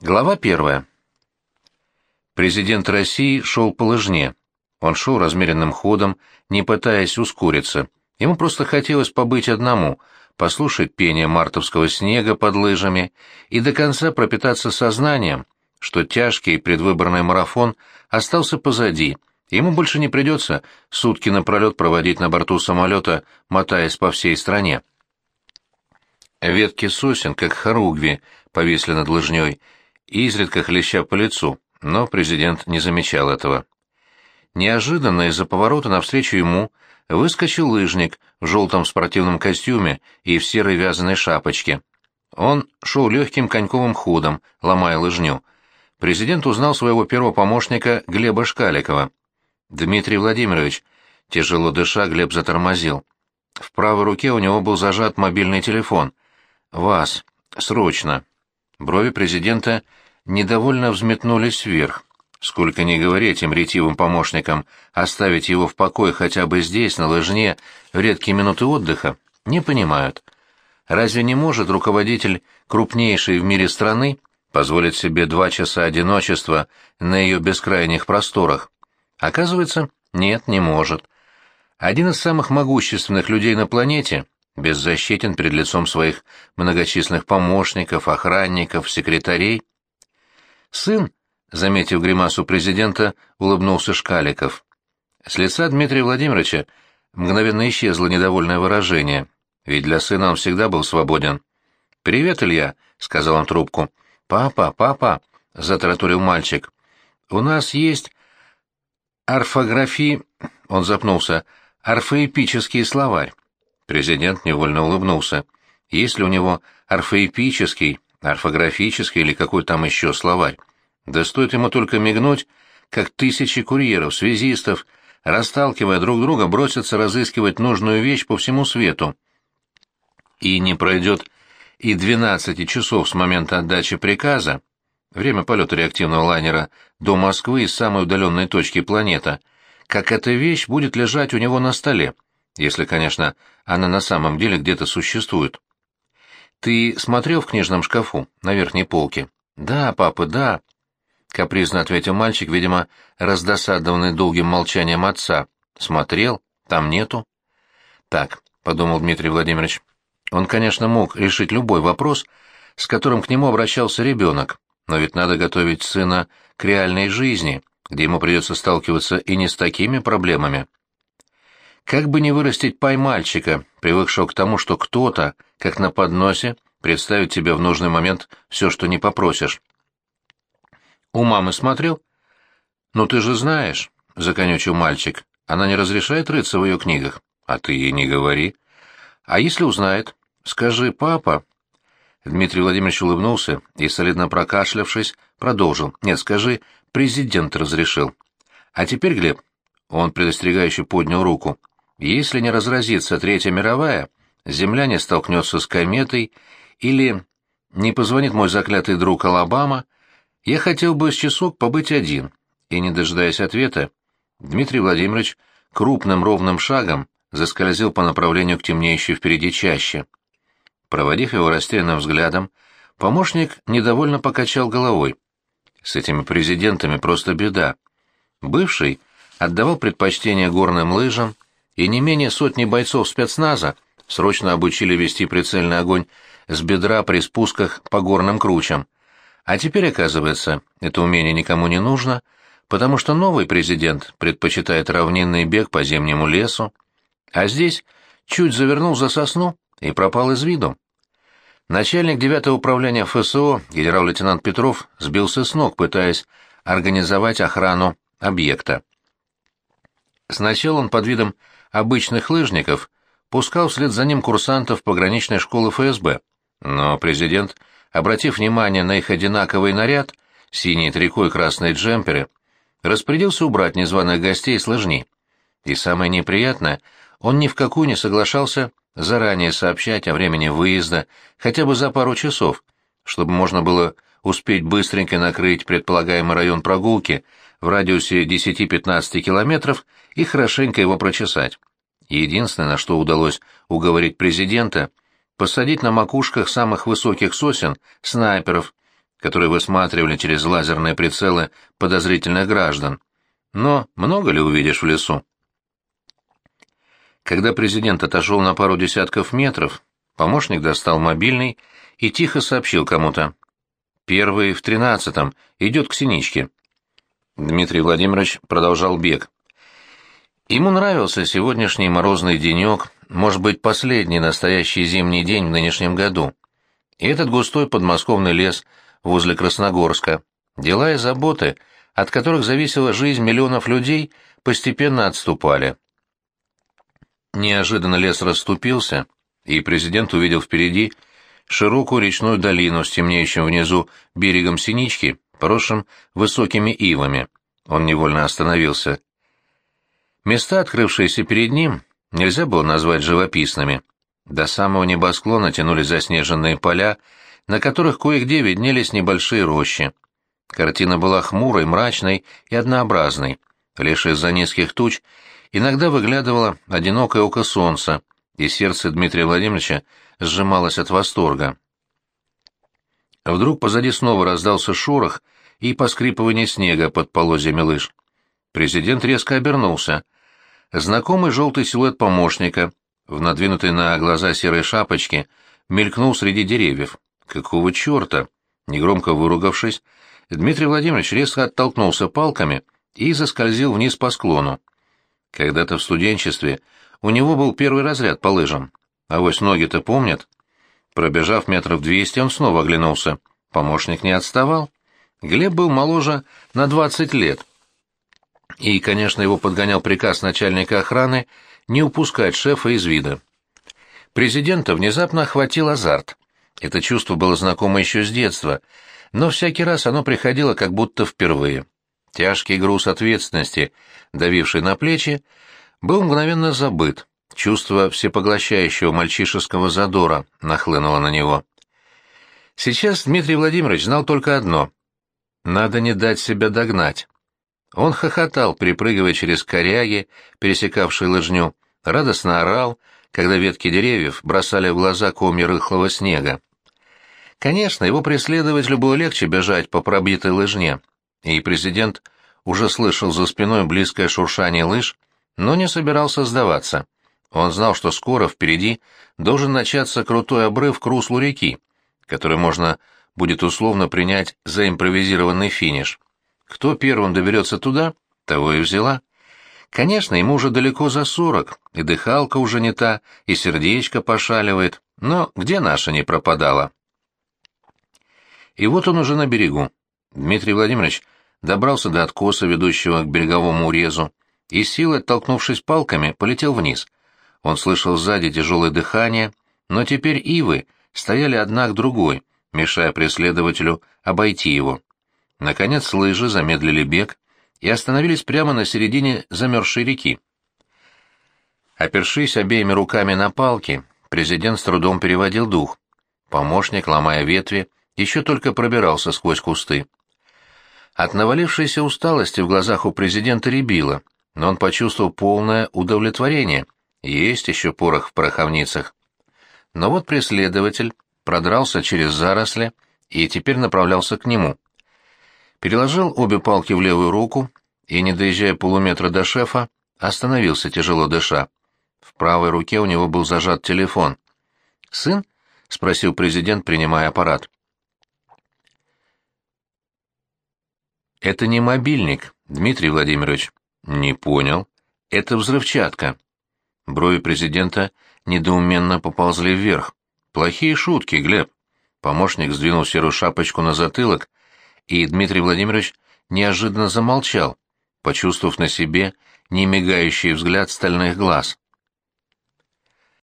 Глава первая. Президент России шел по лыжне. Он шел размеренным ходом, не пытаясь ускориться. Ему просто хотелось побыть одному, послушать пение мартовского снега под лыжами и до конца пропитаться сознанием, что тяжкий предвыборный марафон остался позади, ему больше не придется сутки напролет проводить на борту самолета, мотаясь по всей стране. Ветки сосен, как хоругви, повисли над лыжней, изредка хлеща по лицу, но президент не замечал этого. Неожиданно из-за поворота навстречу ему выскочил лыжник в желтом спортивном костюме и в серой вязаной шапочке. Он шел легким коньковым ходом, ломая лыжню. Президент узнал своего первого помощника Глеба Шкаликова. «Дмитрий Владимирович», тяжело дыша, Глеб затормозил. В правой руке у него был зажат мобильный телефон. «Вас. Срочно». Брови президента недовольно взметнулись вверх. Сколько ни говори этим ретивым помощникам, оставить его в покое хотя бы здесь, на лыжне, в редкие минуты отдыха, не понимают. Разве не может руководитель крупнейшей в мире страны позволить себе два часа одиночества на ее бескрайних просторах? Оказывается, нет, не может. Один из самых могущественных людей на планете беззащитен перед лицом своих многочисленных помощников, охранников, секретарей. Сын, заметив гримасу президента, улыбнулся Шкаликов. С лица Дмитрия Владимировича мгновенно исчезло недовольное выражение, ведь для сына он всегда был свободен. «Привет, Илья», — сказал он трубку. «Папа, папа», — затараторил мальчик. «У нас есть орфографии...» — он запнулся. «Орфоэпический словарь. Президент невольно улыбнулся. Есть ли у него орфоэпический, орфографический или какой там еще словарь? Да стоит ему только мигнуть, как тысячи курьеров, связистов, расталкивая друг друга, бросятся разыскивать нужную вещь по всему свету. И не пройдет и 12 часов с момента отдачи приказа, время полета реактивного лайнера до Москвы из самой удаленной точки планеты, как эта вещь будет лежать у него на столе, если, конечно, она на самом деле где-то существует. Ты смотрел в книжном шкафу, на верхней полке? Да, папа, да. Капризно ответил мальчик, видимо, раздосадованный долгим молчанием отца. Смотрел, там нету. Так, подумал Дмитрий Владимирович. Он, конечно, мог решить любой вопрос, с которым к нему обращался ребенок, но ведь надо готовить сына к реальной жизни, где ему придется сталкиваться и не с такими проблемами. Как бы не вырастить пай-мальчика, привыкшего к тому, что кто-то, как на подносе, представит тебе в нужный момент все, что не попросишь. У мамы смотрел? Ну ты же знаешь, — законючил мальчик, — она не разрешает рыться в ее книгах. А ты ей не говори. А если узнает? Скажи, папа. Дмитрий Владимирович улыбнулся и, солидно прокашлявшись, продолжил. Нет, скажи, президент разрешил. А теперь, Глеб, он предостерегающе поднял руку. Если не разразится Третья мировая, Земля не столкнется с кометой, или не позвонит мой заклятый друг Алабама, я хотел бы с часок побыть один. И, не дожидаясь ответа, Дмитрий Владимирович крупным ровным шагом заскользил по направлению к темнеющей впереди чаще. Проводив его растерянным взглядом, помощник недовольно покачал головой. С этими президентами просто беда. Бывший отдавал предпочтение горным лыжам, и не менее сотни бойцов спецназа срочно обучили вести прицельный огонь с бедра при спусках по горным кручам. А теперь, оказывается, это умение никому не нужно, потому что новый президент предпочитает равнинный бег по зимнему лесу, а здесь чуть завернул за сосну и пропал из виду. Начальник девятого управления ФСО генерал-лейтенант Петров сбился с ног, пытаясь организовать охрану объекта. Сначала он под видом обычных лыжников пускал вслед за ним курсантов пограничной школы ФСБ. Но президент, обратив внимание на их одинаковый наряд, синие трико и красные джемперы, распорядился убрать незваных гостей с лыжни. И самое неприятное, он ни в какую не соглашался заранее сообщать о времени выезда, хотя бы за пару часов, чтобы можно было успеть быстренько накрыть предполагаемый район прогулки в радиусе 10-15 километров и хорошенько его прочесать. Единственное, на что удалось уговорить президента, посадить на макушках самых высоких сосен снайперов, которые высматривали через лазерные прицелы подозрительных граждан. Но много ли увидишь в лесу? Когда президент отошел на пару десятков метров, помощник достал мобильный и тихо сообщил кому-то. «Первый в тринадцатом, идет к Синичке». Дмитрий Владимирович продолжал бег. Ему нравился сегодняшний морозный денек, может быть, последний настоящий зимний день в нынешнем году. И этот густой подмосковный лес возле Красногорска, дела и заботы, от которых зависела жизнь миллионов людей, постепенно отступали. Неожиданно лес расступился, и президент увидел впереди широкую речную долину с темнеющим внизу берегом Синички, поросшим высокими ивами. Он невольно остановился. Места, открывшиеся перед ним, нельзя было назвать живописными. До самого небосклона тянулись заснеженные поля, на которых кое-где виднелись небольшие рощи. Картина была хмурой, мрачной и однообразной. Лишь из-за низких туч иногда выглядывало одинокое око солнца, и сердце Дмитрия Владимировича сжималось от восторга. Вдруг позади снова раздался шорох и поскрипывание снега под полозьями лыж. Президент резко обернулся — Знакомый желтый силуэт помощника, в надвинутой на глаза серой шапочке, мелькнул среди деревьев. Какого черта? Негромко выругавшись, Дмитрий Владимирович резко оттолкнулся палками и заскользил вниз по склону. Когда-то в студенчестве у него был первый разряд по лыжам. А вось ноги-то помнят. Пробежав метров двести, он снова оглянулся. Помощник не отставал. Глеб был моложе на двадцать лет, и, конечно, его подгонял приказ начальника охраны не упускать шефа из вида. Президента внезапно охватил азарт. Это чувство было знакомо еще с детства, но всякий раз оно приходило как будто впервые. Тяжкий груз ответственности, давивший на плечи, был мгновенно забыт. Чувство всепоглощающего мальчишеского задора нахлынуло на него. Сейчас Дмитрий Владимирович знал только одно — надо не дать себя догнать. Он хохотал, припрыгивая через коряги, пересекавшие лыжню, радостно орал, когда ветки деревьев бросали в глаза комья рыхлого снега. Конечно, его преследователю было легче бежать по пробитой лыжне, и президент уже слышал за спиной близкое шуршание лыж, но не собирался сдаваться. Он знал, что скоро впереди должен начаться крутой обрыв к руслу реки, который можно будет условно принять за импровизированный финиш. Кто первым доберется туда, того и взяла. Конечно, ему уже далеко за сорок, и дыхалка уже не та, и сердечко пошаливает, но где наша не пропадала? И вот он уже на берегу. Дмитрий Владимирович добрался до откоса, ведущего к береговому урезу, и силой, оттолкнувшись палками, полетел вниз. Он слышал сзади тяжелое дыхание, но теперь ивы стояли одна к другой, мешая преследователю обойти его. Наконец лыжи замедлили бег и остановились прямо на середине замерзшей реки. Опершись обеими руками на палки, президент с трудом переводил дух. Помощник, ломая ветви, еще только пробирался сквозь кусты. От навалившейся усталости в глазах у президента рябило, но он почувствовал полное удовлетворение. Есть еще порох в пороховницах. Но вот преследователь продрался через заросли и теперь направлялся к нему переложил обе палки в левую руку и, не доезжая полуметра до шефа, остановился, тяжело дыша. В правой руке у него был зажат телефон. «Сын?» — спросил президент, принимая аппарат. «Это не мобильник, Дмитрий Владимирович». «Не понял. Это взрывчатка». Брови президента недоуменно поползли вверх. «Плохие шутки, Глеб». Помощник сдвинул серую шапочку на затылок и Дмитрий Владимирович неожиданно замолчал, почувствовав на себе немигающий взгляд стальных глаз.